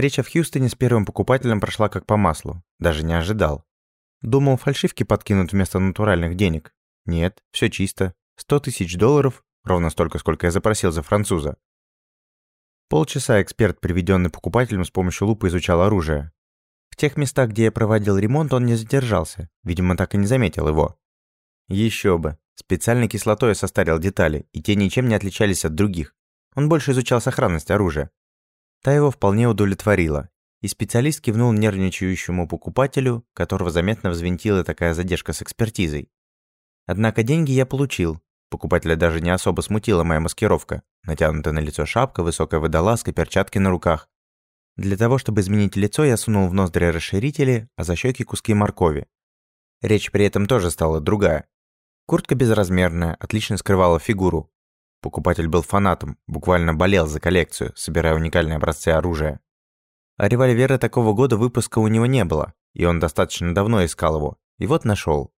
Встреча в Хьюстоне с первым покупателем прошла как по маслу. Даже не ожидал. Думал, фальшивки подкинут вместо натуральных денег. Нет, все чисто. 100 тысяч долларов, ровно столько, сколько я запросил за француза. Полчаса эксперт, приведенный покупателем, с помощью лупы изучал оружие. В тех местах, где я проводил ремонт, он не задержался. Видимо, так и не заметил его. Еще бы. Специальной кислотой я состарил детали, и те ничем не отличались от других. Он больше изучал сохранность оружия. Та его вполне удовлетворила, и специалист кивнул нервничающему покупателю, которого заметно взвинтила такая задержка с экспертизой. Однако деньги я получил. Покупателя даже не особо смутила моя маскировка. Натянутая на лицо шапка, высокая водолазка, перчатки на руках. Для того, чтобы изменить лицо, я сунул в ноздри расширители, а за щеки куски моркови. Речь при этом тоже стала другая. Куртка безразмерная, отлично скрывала фигуру. Покупатель был фанатом, буквально болел за коллекцию, собирая уникальные образцы оружия. А револьвера такого года выпуска у него не было, и он достаточно давно искал его, и вот нашел.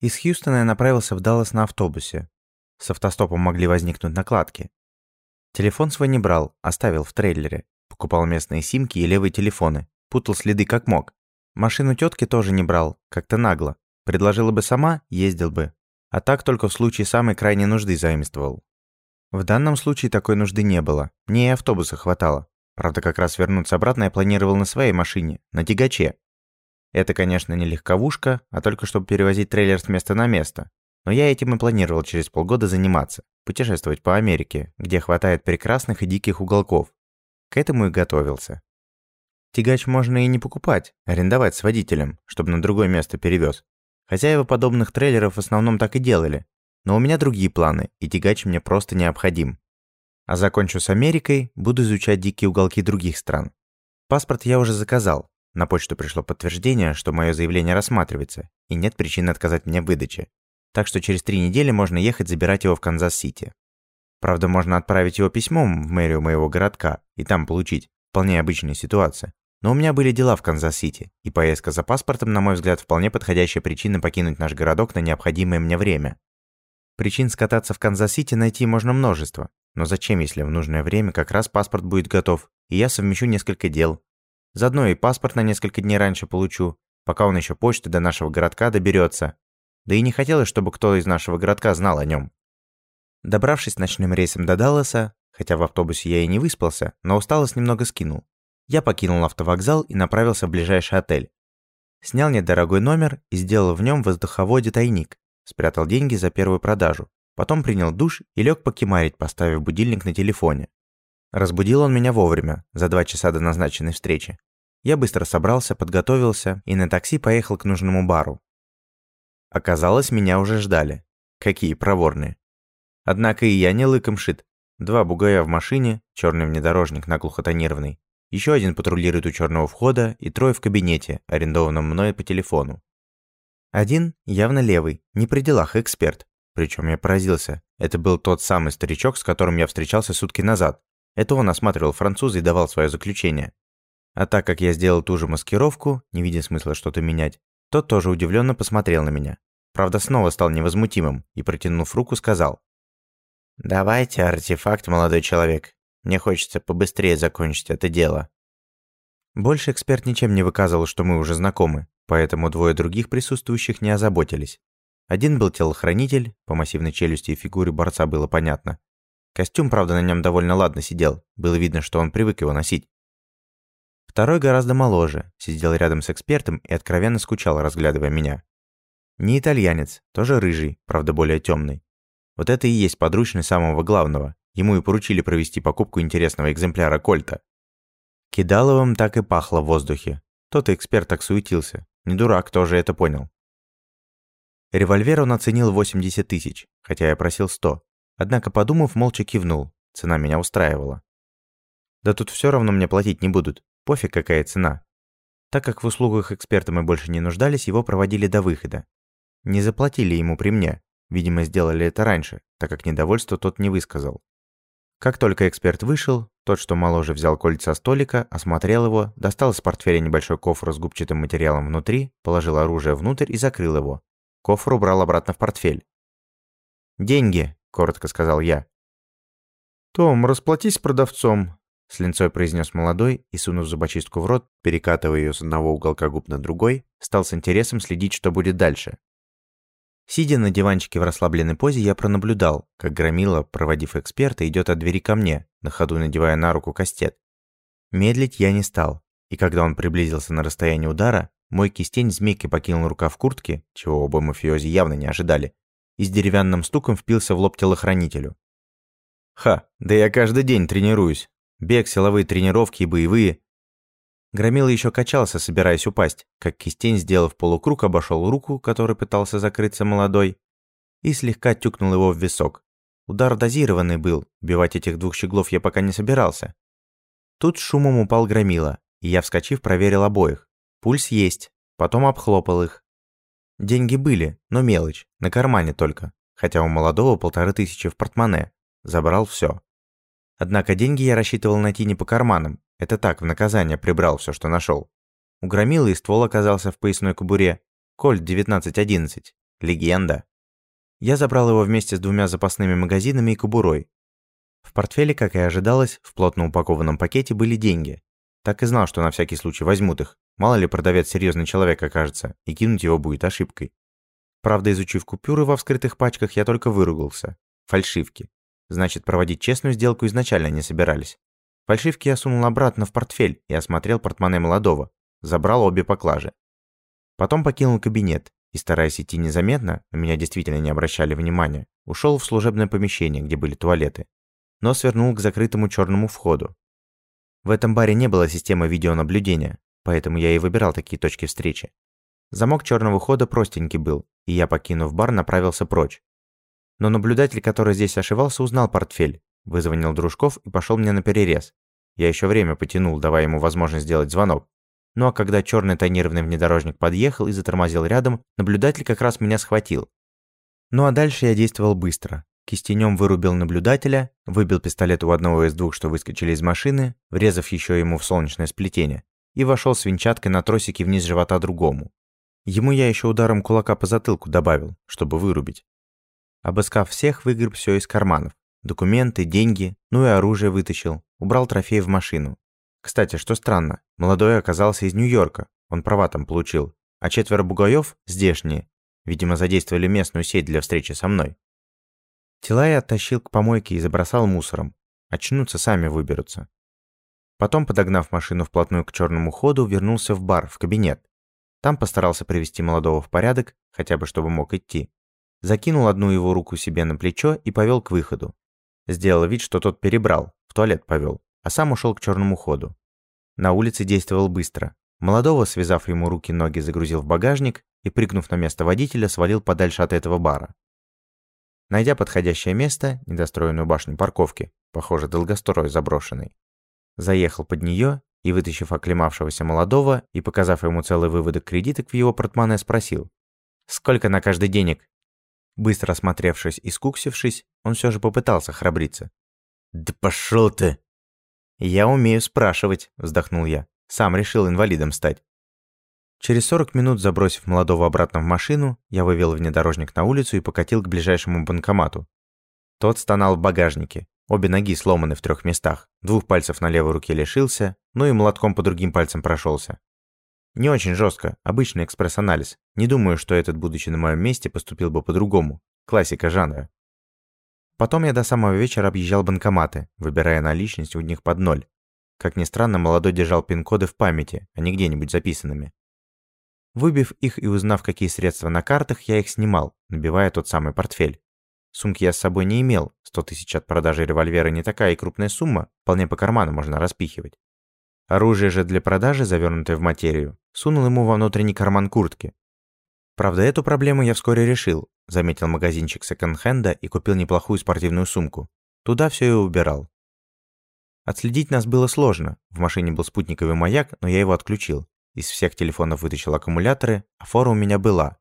Из Хьюстона я направился в Даллас на автобусе. С автостопом могли возникнуть накладки. Телефон свой не брал, оставил в трейлере. Покупал местные симки и левые телефоны. Путал следы как мог. Машину тетки тоже не брал, как-то нагло. Предложила бы сама, ездил бы. А так только в случае самой крайней нужды заимствовал. В данном случае такой нужды не было. Мне и автобуса хватало. Правда, как раз вернуться обратно я планировал на своей машине, на тягаче. Это, конечно, не легковушка, а только чтобы перевозить трейлер с места на место. Но я этим и планировал через полгода заниматься, путешествовать по Америке, где хватает прекрасных и диких уголков. К этому и готовился. Тягач можно и не покупать, арендовать с водителем, чтобы на другое место перевез. Хозяева подобных трейлеров в основном так и делали. Но у меня другие планы, и тягач мне просто необходим. А закончу с Америкой, буду изучать дикие уголки других стран. Паспорт я уже заказал. На почту пришло подтверждение, что мое заявление рассматривается, и нет причин отказать мне в выдаче. Так что через три недели можно ехать забирать его в Канзас-Сити. Правда, можно отправить его письмом в мэрию моего городка и там получить. Вполне обычная ситуация. Но у меня были дела в Канзас-Сити, и поездка за паспортом, на мой взгляд, вполне подходящая причина покинуть наш городок на необходимое мне время. Причин скататься в Канзас-Сити найти можно множество. Но зачем, если в нужное время как раз паспорт будет готов, и я совмещу несколько дел? Заодно и паспорт на несколько дней раньше получу, пока он еще почты до нашего городка доберется. Да и не хотелось, чтобы кто из нашего городка знал о нем. Добравшись ночным рейсом до Далласа, хотя в автобусе я и не выспался, но усталость немного скинул, я покинул автовокзал и направился в ближайший отель. Снял недорогой номер и сделал в нем воздуховоде тайник. Спрятал деньги за первую продажу. Потом принял душ и лег покемарить, поставив будильник на телефоне. Разбудил он меня вовремя, за два часа до назначенной встречи. Я быстро собрался, подготовился и на такси поехал к нужному бару. Оказалось, меня уже ждали. Какие проворные. Однако и я не лыком шит. Два бугая в машине, черный внедорожник наглухо тонированный, еще один патрулирует у черного входа и трое в кабинете, арендованном мной по телефону. Один явно левый, не при делах эксперт. Причем я поразился. Это был тот самый старичок, с которым я встречался сутки назад. Это он осматривал француза и давал свое заключение. А так как я сделал ту же маскировку, не видя смысла что-то менять, тот тоже удивленно посмотрел на меня. Правда, снова стал невозмутимым и, протянув руку, сказал. «Давайте артефакт, молодой человек. Мне хочется побыстрее закончить это дело». Больше эксперт ничем не выказывал, что мы уже знакомы, поэтому двое других присутствующих не озаботились. Один был телохранитель, по массивной челюсти и фигуре борца было понятно. Костюм, правда, на нем довольно ладно сидел, было видно, что он привык его носить. Второй гораздо моложе, сидел рядом с экспертом и откровенно скучал, разглядывая меня. Не итальянец, тоже рыжий, правда более темный. Вот это и есть подручный самого главного, Ему и поручили провести покупку интересного экземпляра Кольта. Кидаловым так и пахло в воздухе. Тот эксперт так суетился. Не дурак, тоже это понял. Револьвер он оценил 80 тысяч, хотя я просил 100. Однако, подумав, молча кивнул. Цена меня устраивала. Да тут все равно мне платить не будут. Пофиг, какая цена. Так как в услугах эксперта мы больше не нуждались, его проводили до выхода. Не заплатили ему при мне. Видимо, сделали это раньше, так как недовольство тот не высказал. Как только эксперт вышел, тот, что моложе, взял кольца столика, осмотрел его, достал из портфеля небольшой кофр с губчатым материалом внутри, положил оружие внутрь и закрыл его. Кофр убрал обратно в портфель. «Деньги», – коротко сказал я. «Том, расплатись с продавцом. С линцой произнес молодой и, сунув зубочистку в рот, перекатывая ее с одного уголка губ на другой, стал с интересом следить, что будет дальше. Сидя на диванчике в расслабленной позе, я пронаблюдал, как Громила, проводив эксперта, идет от двери ко мне, на ходу надевая на руку кастет. Медлить я не стал, и когда он приблизился на расстояние удара, мой кистень змейкой покинул рукав куртки, чего оба мафиози явно не ожидали, и с деревянным стуком впился в лоб телохранителю. Ха, да я каждый день тренируюсь. Бег, силовые тренировки и боевые. Громила еще качался, собираясь упасть, как кистень, сделав полукруг, обошел руку, которой пытался закрыться молодой, и слегка тюкнул его в висок. Удар дозированный был, убивать этих двух щеглов я пока не собирался. Тут шумом упал Громила, и я, вскочив, проверил обоих. Пульс есть, потом обхлопал их. Деньги были, но мелочь, на кармане только, хотя у молодого полторы тысячи в портмоне. Забрал все. Однако деньги я рассчитывал найти не по карманам, это так, в наказание прибрал все, что нашел. У громилы и ствол оказался в поясной кобуре. Кольт 1911. Легенда. Я забрал его вместе с двумя запасными магазинами и кобурой. В портфеле, как и ожидалось, в плотно упакованном пакете были деньги. Так и знал, что на всякий случай возьмут их. Мало ли продавец серьезный человек окажется, и кинуть его будет ошибкой. Правда, изучив купюры во вскрытых пачках, я только выругался. Фальшивки. Значит, проводить честную сделку изначально не собирались. Фальшивки я сунул обратно в портфель и осмотрел портмоне молодого. Забрал обе поклажи. Потом покинул кабинет и, стараясь идти незаметно, на меня действительно не обращали внимания, ушел в служебное помещение, где были туалеты. Но свернул к закрытому черному входу. В этом баре не было системы видеонаблюдения, поэтому я и выбирал такие точки встречи. Замок черного хода простенький был, и я, покинув бар, направился прочь. Но наблюдатель, который здесь ошивался, узнал портфель Вызвонил Дружков и пошел мне на перерез. Я еще время потянул, давая ему возможность сделать звонок. Ну а когда черный тонированный внедорожник подъехал и затормозил рядом, наблюдатель как раз меня схватил. Ну а дальше я действовал быстро. Кистенем вырубил наблюдателя, выбил пистолет у одного из двух, что выскочили из машины, врезав еще ему в солнечное сплетение, и вошел с винчаткой на тросике вниз живота другому. Ему я еще ударом кулака по затылку добавил, чтобы вырубить. Обыскав всех, выгреб все из карманов. Документы, деньги, ну и оружие вытащил. Убрал трофей в машину. Кстати, что странно, молодой оказался из Нью-Йорка. Он права там получил. А четверо бугаев здешние. Видимо, задействовали местную сеть для встречи со мной. Тела я оттащил к помойке и забросал мусором. Очнутся, сами выберутся. Потом, подогнав машину вплотную к черному ходу, вернулся в бар, в кабинет. Там постарался привести молодого в порядок, хотя бы чтобы мог идти. Закинул одну его руку себе на плечо и повел к выходу. Сделал вид, что тот перебрал, в туалет повел, а сам ушел к черному ходу. На улице действовал быстро. Молодого, связав ему руки-ноги, загрузил в багажник и, прыгнув на место водителя, свалил подальше от этого бара. Найдя подходящее место, недостроенную башню парковки, похоже, долгострой заброшенный, заехал под нее и, вытащив оклемавшегося молодого и показав ему целый выводок кредиток в его портмоне, спросил «Сколько на каждый денег?» Быстро осмотревшись и скуксившись, он все же попытался храбриться. «Да пошел ты!» «Я умею спрашивать», – вздохнул я. «Сам решил инвалидом стать». Через 40 минут, забросив молодого обратно в машину, я вывел внедорожник на улицу и покатил к ближайшему банкомату. Тот стонал в багажнике. Обе ноги сломаны в трех местах. Двух пальцев на левой руке лишился, ну и молотком по другим пальцам прошелся. Не очень жестко, обычный экспресс-анализ. Не думаю, что этот, будучи на моем месте, поступил бы по-другому. Классика жанра. Потом я до самого вечера объезжал банкоматы, выбирая наличность у них под ноль. Как ни странно, молодой держал пин-коды в памяти, а не где-нибудь записанными. Выбив их и узнав, какие средства на картах, я их снимал, набивая тот самый портфель. Сумки я с собой не имел, 100 тысяч от продажи револьвера не такая и крупная сумма, вполне по карману можно распихивать. Оружие же для продажи, завернутое в материю, сунул ему во внутренний карман куртки. Правда, эту проблему я вскоре решил, заметил магазинчик секонд-хенда и купил неплохую спортивную сумку. Туда все и убирал. Отследить нас было сложно. В машине был спутниковый маяк, но я его отключил. Из всех телефонов вытащил аккумуляторы, а фора у меня была.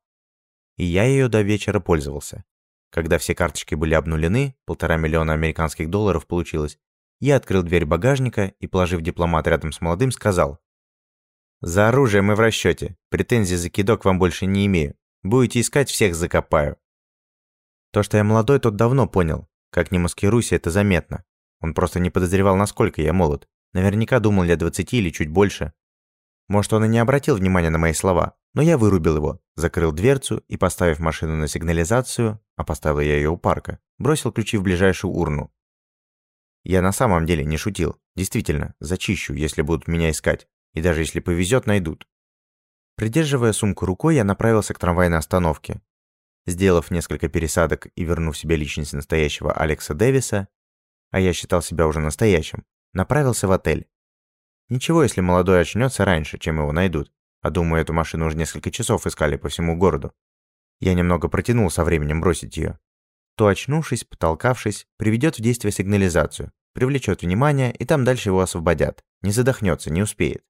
И я ее до вечера пользовался. Когда все карточки были обнулены, полтора миллиона американских долларов получилось, я открыл дверь багажника и, положив дипломат рядом с молодым, сказал. «За оружие мы в расчете. Претензий за кидок вам больше не имею. Будете искать, всех закопаю». То, что я молодой, тот давно понял. Как ни маскируйся, это заметно. Он просто не подозревал, насколько я молод. Наверняка думал лет 20 или чуть больше. Может, он и не обратил внимания на мои слова, но я вырубил его, закрыл дверцу и, поставив машину на сигнализацию, а поставил я ее у парка, бросил ключи в ближайшую урну. Я на самом деле не шутил. Действительно, зачищу, если будут меня искать. И даже если повезет, найдут. Придерживая сумку рукой, я направился к трамвайной остановке. Сделав несколько пересадок и вернув себе личность настоящего Алекса Дэвиса, а я считал себя уже настоящим, направился в отель. Ничего, если молодой очнется раньше, чем его найдут. А думаю, эту машину уже несколько часов искали по всему городу. Я немного протянул со временем бросить ее. То очнувшись, потолкавшись, приведет в действие сигнализацию, привлечет внимание, и там дальше его освободят. Не задохнется, не успеет.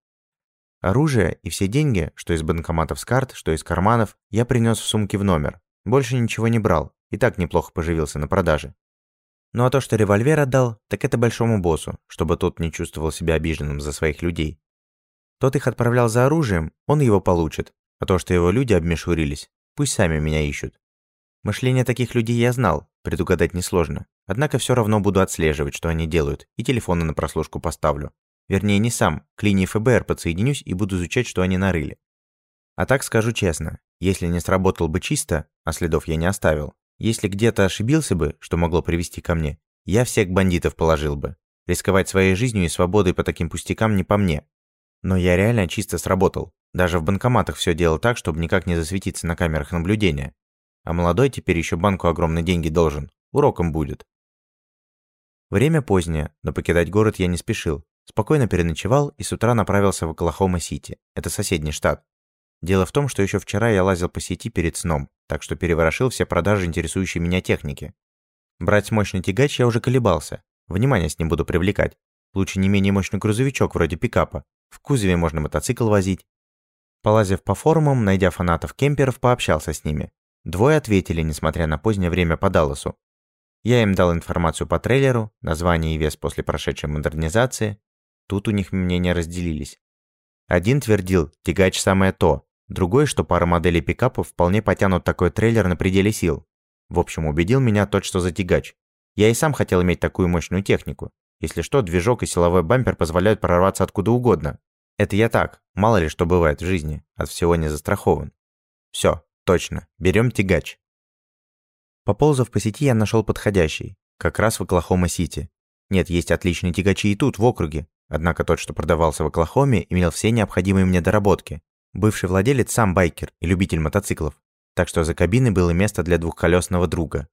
Оружие и все деньги, что из банкоматов с карт, что из карманов, я принес в сумке в номер. Больше ничего не брал, и так неплохо поживился на продаже. Ну а то, что револьвер отдал, так это большому боссу, чтобы тот не чувствовал себя обиженным за своих людей. Тот их отправлял за оружием, он его получит. А то, что его люди обмешурились, пусть сами меня ищут. Мышление таких людей я знал, предугадать несложно. Однако все равно буду отслеживать, что они делают, и телефоны на прослушку поставлю. Вернее, не сам, к линии ФБР подсоединюсь и буду изучать, что они нарыли. А так скажу честно, если не сработал бы чисто, а следов я не оставил, если где-то ошибился бы, что могло привести ко мне, я всех бандитов положил бы. Рисковать своей жизнью и свободой по таким пустякам не по мне. Но я реально чисто сработал. Даже в банкоматах все делал так, чтобы никак не засветиться на камерах наблюдения. А молодой теперь еще банку огромные деньги должен. Уроком будет. Время позднее, но покидать город я не спешил. Спокойно переночевал и с утра направился в Оклахома-Сити. Это соседний штат. Дело в том, что еще вчера я лазил по сети перед сном, так что переворошил все продажи интересующей меня техники. Брать мощный тягач я уже колебался. Внимание с ним буду привлекать. Лучше не менее мощный грузовичок вроде пикапа. В кузове можно мотоцикл возить. Полазив по форумам, найдя фанатов кемперов, пообщался с ними. Двое ответили, несмотря на позднее время по Далласу. Я им дал информацию по трейлеру, название и вес после прошедшей модернизации. Тут у них мнения разделились. Один твердил, тягач самое то, другой, что пара моделей пикапов вполне потянут такой трейлер на пределе сил. В общем, убедил меня тот, что за тягач. Я и сам хотел иметь такую мощную технику. Если что, движок и силовой бампер позволяют прорваться откуда угодно. Это я так, мало ли что бывает в жизни, от всего не застрахован. Все, точно, берем тягач. Поползав по сети, я нашел подходящий, как раз в Оклахома-Сити. Нет, есть отличные тягачи и тут, в округе, Однако тот, что продавался в Оклахоме, имел все необходимые мне доработки. Бывший владелец сам байкер и любитель мотоциклов, так что за кабиной было место для двухколесного друга.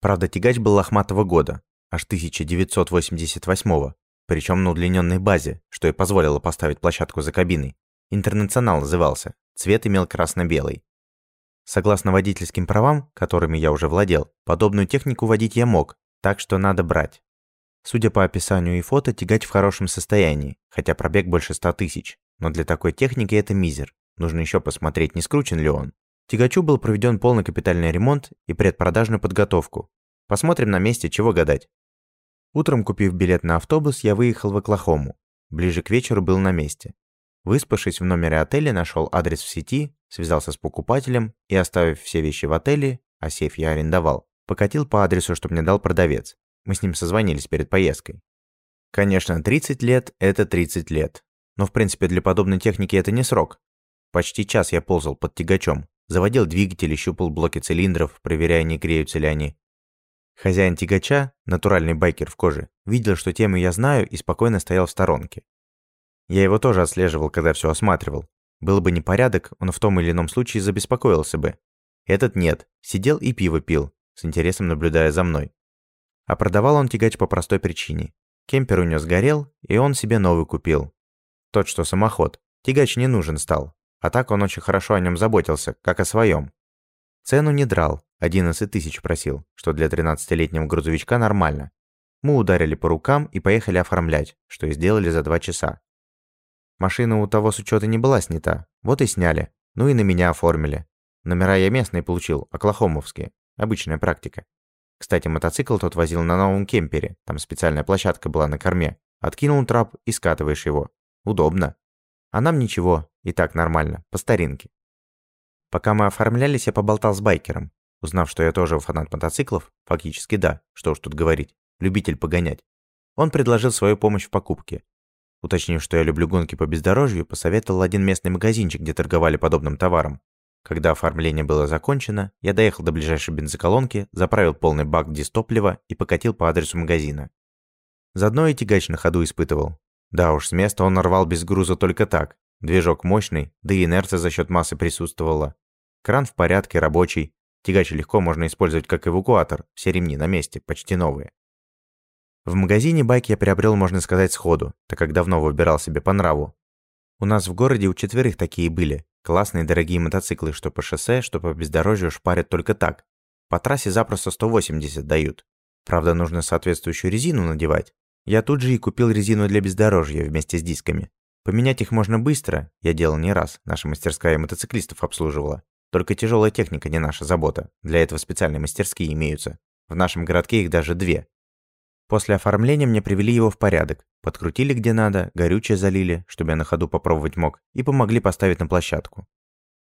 Правда, тягач был лохматого года, аж 1988 причем на удлиненной базе, что и позволило поставить площадку за кабиной. Интернационал назывался, цвет имел красно-белый. Согласно водительским правам, которыми я уже владел, подобную технику водить я мог, так что надо брать. Судя по описанию и фото, тягач в хорошем состоянии, хотя пробег больше 100 тысяч. Но для такой техники это мизер. Нужно еще посмотреть, не скручен ли он. Тягачу был проведен полный капитальный ремонт и предпродажную подготовку. Посмотрим на месте, чего гадать. Утром, купив билет на автобус, я выехал в Оклахому. Ближе к вечеру был на месте. Выспавшись в номере отеля, нашел адрес в сети, связался с покупателем и, оставив все вещи в отеле, а сейф я арендовал, покатил по адресу, чтобы мне дал продавец. Мы с ним созвонились перед поездкой. Конечно, 30 лет – это 30 лет. Но в принципе для подобной техники это не срок. Почти час я ползал под тягачом, заводил двигатель и щупал блоки цилиндров, проверяя, не греются ли они. Хозяин тягача, натуральный байкер в коже, видел, что тему я знаю и спокойно стоял в сторонке. Я его тоже отслеживал, когда все осматривал. Был бы непорядок, он в том или ином случае забеспокоился бы. Этот нет, сидел и пиво пил, с интересом наблюдая за мной. А продавал он тягач по простой причине. Кемпер у него сгорел, и он себе новый купил. Тот, что самоход. Тягач не нужен стал. А так он очень хорошо о нем заботился, как о своем. Цену не драл, 11 тысяч просил, что для 13-летнего грузовичка нормально. Мы ударили по рукам и поехали оформлять, что и сделали за два часа. Машина у того с учета не была снята, вот и сняли, ну и на меня оформили. Номера я местные получил, оклахомовские, обычная практика. Кстати, мотоцикл тот возил на новом кемпере, там специальная площадка была на корме. Откинул трап и скатываешь его. Удобно. А нам ничего, и так нормально, по старинке. Пока мы оформлялись, я поболтал с байкером. Узнав, что я тоже фанат мотоциклов, фактически да, что уж тут говорить, любитель погонять. Он предложил свою помощь в покупке. Уточнив, что я люблю гонки по бездорожью, посоветовал один местный магазинчик, где торговали подобным товаром. Когда оформление было закончено, я доехал до ближайшей бензоколонки, заправил полный бак дистоплива и покатил по адресу магазина. Заодно и тягач на ходу испытывал. Да уж, с места он рвал без груза только так. Движок мощный, да и инерция за счет массы присутствовала. Кран в порядке, рабочий. Тягач легко можно использовать как эвакуатор, все ремни на месте, почти новые. В магазине байк я приобрел, можно сказать, сходу, так как давно выбирал себе по нраву. У нас в городе у четверых такие были. Классные дорогие мотоциклы, что по шоссе, что по бездорожью шпарят только так. По трассе запросто 180 дают. Правда, нужно соответствующую резину надевать. Я тут же и купил резину для бездорожья вместе с дисками. Поменять их можно быстро, я делал не раз, наша мастерская мотоциклистов обслуживала. Только тяжелая техника не наша забота, для этого специальные мастерские имеются. В нашем городке их даже две, После оформления мне привели его в порядок, подкрутили где надо, горючее залили, чтобы я на ходу попробовать мог, и помогли поставить на площадку.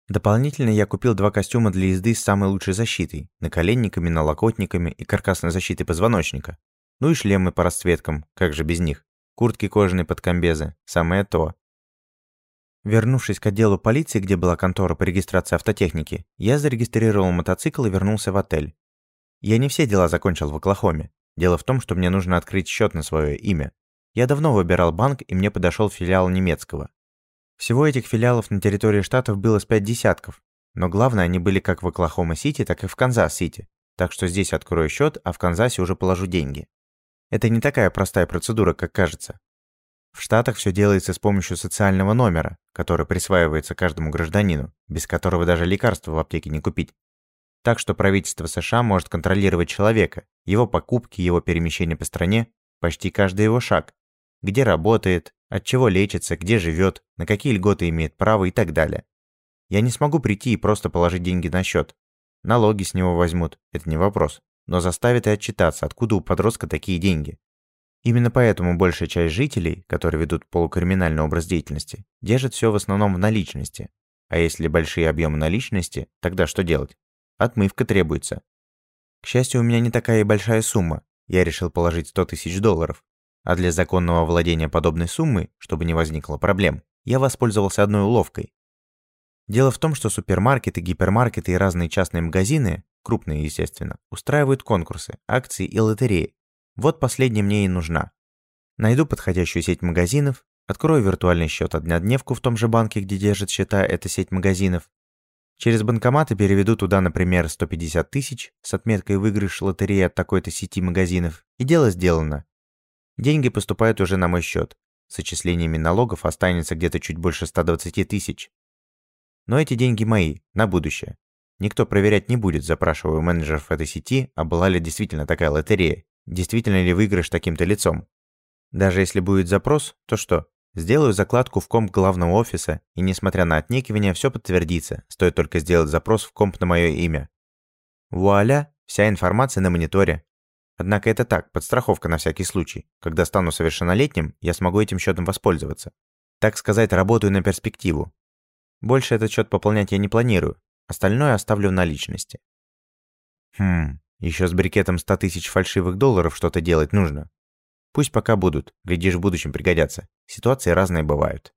Дополнительно я купил два костюма для езды с самой лучшей защитой, наколенниками, налокотниками и каркасной защитой позвоночника. Ну и шлемы по расцветкам, как же без них. Куртки кожаные под комбезы, самое то. Вернувшись к отделу полиции, где была контора по регистрации автотехники, я зарегистрировал мотоцикл и вернулся в отель. Я не все дела закончил в Оклахоме. Дело в том, что мне нужно открыть счет на свое имя. Я давно выбирал банк, и мне подошел филиал немецкого. Всего этих филиалов на территории штатов было с пять десятков, но главное, они были как в Оклахома-Сити, так и в Канзас-Сити. Так что здесь открою счет, а в Канзасе уже положу деньги. Это не такая простая процедура, как кажется. В Штатах все делается с помощью социального номера, который присваивается каждому гражданину, без которого даже лекарства в аптеке не купить. Так что правительство США может контролировать человека, его покупки, его перемещение по стране, почти каждый его шаг. Где работает, от чего лечится, где живет, на какие льготы имеет право и так далее. Я не смогу прийти и просто положить деньги на счет. Налоги с него возьмут, это не вопрос. Но заставят и отчитаться, откуда у подростка такие деньги. Именно поэтому большая часть жителей, которые ведут полукриминальный образ деятельности, держат все в основном в наличности. А если большие объемы наличности, тогда что делать? Отмывка требуется. К счастью, у меня не такая и большая сумма. Я решил положить 100 тысяч долларов. А для законного владения подобной суммой, чтобы не возникло проблем, я воспользовался одной уловкой. Дело в том, что супермаркеты, гипермаркеты и разные частные магазины, крупные, естественно, устраивают конкурсы, акции и лотереи. Вот последняя мне и нужна. Найду подходящую сеть магазинов, открою виртуальный счет однодневку в том же банке, где держит счета эта сеть магазинов, Через банкоматы переведу туда, например, 150 тысяч с отметкой «выигрыш лотереи от такой-то сети магазинов», и дело сделано. Деньги поступают уже на мой счет. С отчислениями налогов останется где-то чуть больше 120 тысяч. Но эти деньги мои, на будущее. Никто проверять не будет, запрашивая у менеджеров этой сети, а была ли действительно такая лотерея, действительно ли выигрыш таким-то лицом. Даже если будет запрос, то что? Сделаю закладку в комп главного офиса, и несмотря на отнекивание, все подтвердится, стоит только сделать запрос в комп на мое имя. Вуаля, вся информация на мониторе. Однако это так, подстраховка на всякий случай. Когда стану совершеннолетним, я смогу этим счетом воспользоваться. Так сказать, работаю на перспективу. Больше этот счет пополнять я не планирую, остальное оставлю в наличности. Хм, еще с брикетом 100 тысяч фальшивых долларов что-то делать нужно. Пусть пока будут, глядишь, в будущем пригодятся. Ситуации разные бывают.